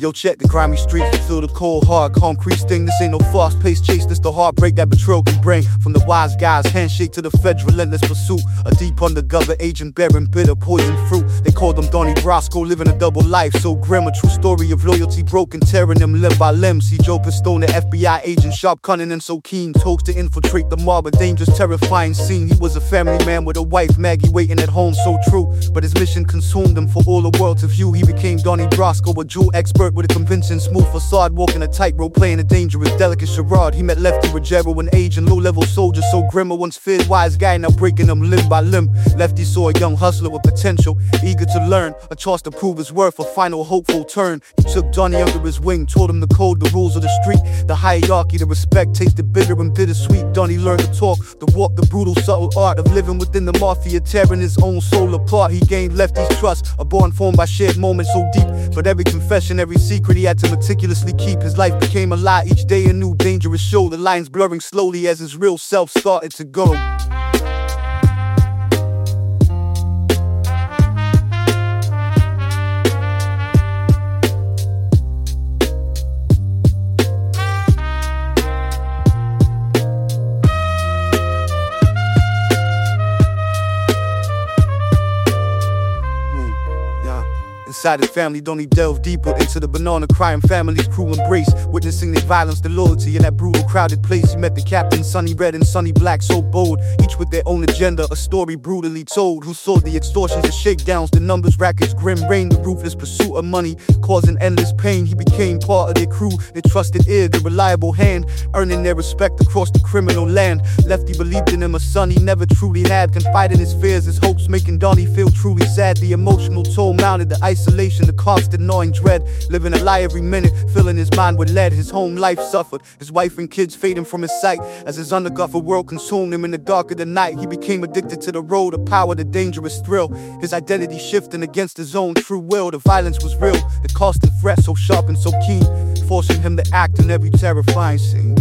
Yo, check the grimy streets, feel the cold, hard concrete sting. This ain't no fast paced chase, this the heartbreak that betrayal can bring. From the wise guys, handshake to the fed's relentless pursuit. A deep undercover agent bearing bitter poison fruit. They call him Donnie Brasco, living a double life so grim. A true story of loyalty broken, tearing them limb by limb. See Joe Pistone, the FBI agent, sharp, cunning, and so keen. Toast to infiltrate the mob, a dangerous, terrifying scene. He was a family man with a wife, Maggie, waiting at home, so true. But his mission consumed him for all the world to view. He became Donnie Brasco, a jewel expert with a convincing smooth facade, walking a tightrope, playing a dangerous, delicate charade. He met Lefty Ruggiero, an agent, low-level soldier, so grim. A once feared wise guy, now breaking them limb by limb. Lefty saw a young hustler with potential, eager to learn, a chance to prove his worth, a final hopeful turn. He took Donnie under his wing, taught him the code, the rules of the street, the hierarchy, the respect, tasted bitter and bittersweet. Donnie learned to talk, the walk, the brutal, subtle art of living within the mafia, tearing his own soul apart. He gained Lefty's trust, a bond formed by shared moments so deep. But every confession, every secret he had to meticulously keep. His life became a lie each day, a new dangerous show. The lines blurring slowly as his real self started to go. Inside his family, Donnie delve deeper into the Bonanno crime family's cruel embrace? Witnessing their violence, the loyalty in that brutal, crowded place. He met the captain, Sonny Red and Sonny Black, so bold. Each with their own agenda, a story brutally told. Who saw the extortions, the shakedowns, the numbers, rackets, grim rain, the ruthless pursuit of money, causing endless pain. He became part of their crew, their trusted ear, their reliable hand, earning their respect across the criminal land. Lefty believed in him, a son he never truly had, confiding his fears, his hopes, making Donnie feel truly sad. The emotional toll mounted, the ice isolation, the constant gnawing dread. Living a lie every minute, filling his mind with lead. His home life suffered, his wife and kids fading from his sight. As his undercover world consumed him in the dark of the night, he became addicted to the road, the power, the dangerous thrill. His identity shifting against his own true will. The violence was real, the constant threat so sharp and so keen, forcing him to act in every terrifying scene.